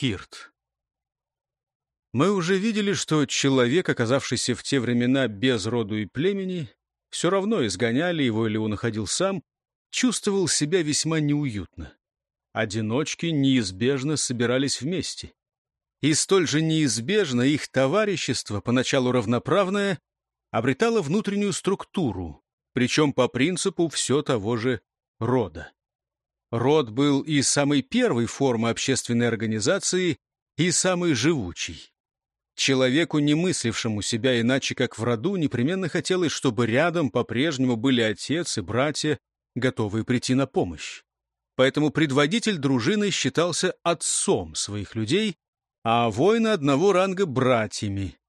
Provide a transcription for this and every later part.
Хирт Мы уже видели, что человек, оказавшийся в те времена без роду и племени, все равно изгоняли его или он находил сам, чувствовал себя весьма неуютно. Одиночки неизбежно собирались вместе. И столь же неизбежно их товарищество, поначалу равноправное, обретало внутреннюю структуру, причем по принципу все того же рода. Род был и самой первой формой общественной организации, и самый живучий. Человеку, не мыслившему себя иначе, как в роду, непременно хотелось, чтобы рядом по-прежнему были отец и братья, готовые прийти на помощь. Поэтому предводитель дружины считался отцом своих людей, а воины одного ранга — братьями.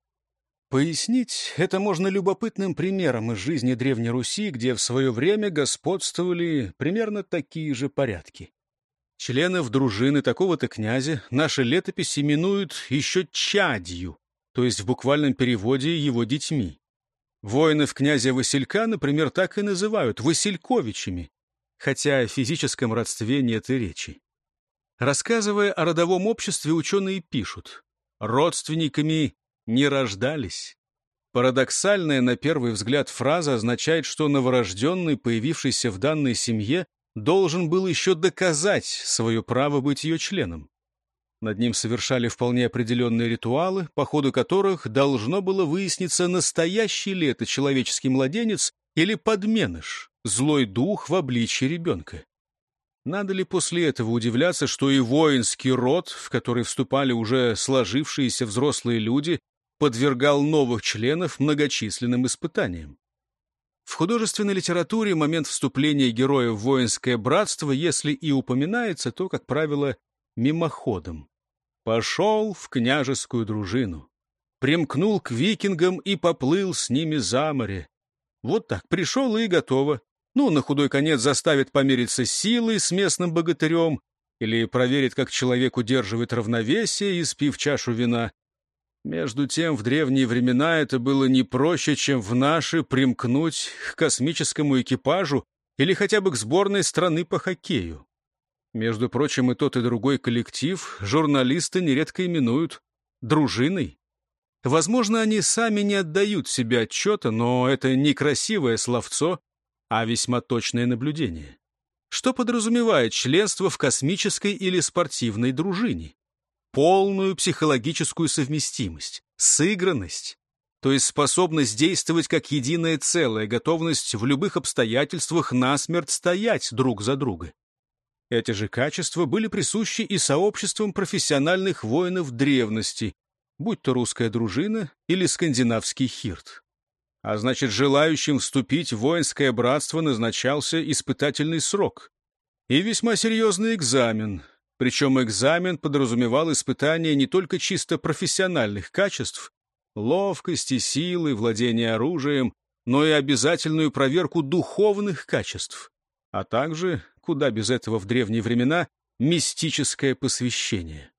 Пояснить это можно любопытным примером из жизни Древней Руси, где в свое время господствовали примерно такие же порядки. Членов дружины такого-то князя наши летописи именуют еще чадью, то есть в буквальном переводе его детьми. Воинов князя Василька, например, так и называют Васильковичами, хотя о физическом родстве нет и речи. Рассказывая о родовом обществе, ученые пишут, родственниками не рождались. Парадоксальная на первый взгляд фраза означает, что новорожденный, появившийся в данной семье, должен был еще доказать свое право быть ее членом. Над ним совершали вполне определенные ритуалы, по ходу которых должно было выясниться, настоящий ли это человеческий младенец или подменыш, злой дух в обличье ребенка. Надо ли после этого удивляться, что и воинский род, в который вступали уже сложившиеся взрослые люди, подвергал новых членов многочисленным испытаниям. В художественной литературе момент вступления героя в воинское братство, если и упоминается, то, как правило, мимоходом. Пошел в княжескую дружину, примкнул к викингам и поплыл с ними за море. Вот так, пришел и готово. Ну, на худой конец заставит помериться силой с местным богатырем или проверит, как человек удерживает равновесие, испив чашу вина. Между тем, в древние времена это было не проще, чем в наши примкнуть к космическому экипажу или хотя бы к сборной страны по хоккею. Между прочим, и тот, и другой коллектив журналисты нередко именуют дружиной. Возможно, они сами не отдают себе отчета, но это не красивое словцо, а весьма точное наблюдение. Что подразумевает членство в космической или спортивной дружине? Полную психологическую совместимость, сыгранность, то есть способность действовать как единое целое, готовность в любых обстоятельствах насмерть стоять друг за друга. Эти же качества были присущи и сообществам профессиональных воинов древности, будь то русская дружина или скандинавский хирт. А значит, желающим вступить в воинское братство назначался испытательный срок и весьма серьезный экзамен, причем экзамен подразумевал испытание не только чисто профессиональных качеств, ловкости, силы, владения оружием, но и обязательную проверку духовных качеств, а также, куда без этого в древние времена, мистическое посвящение.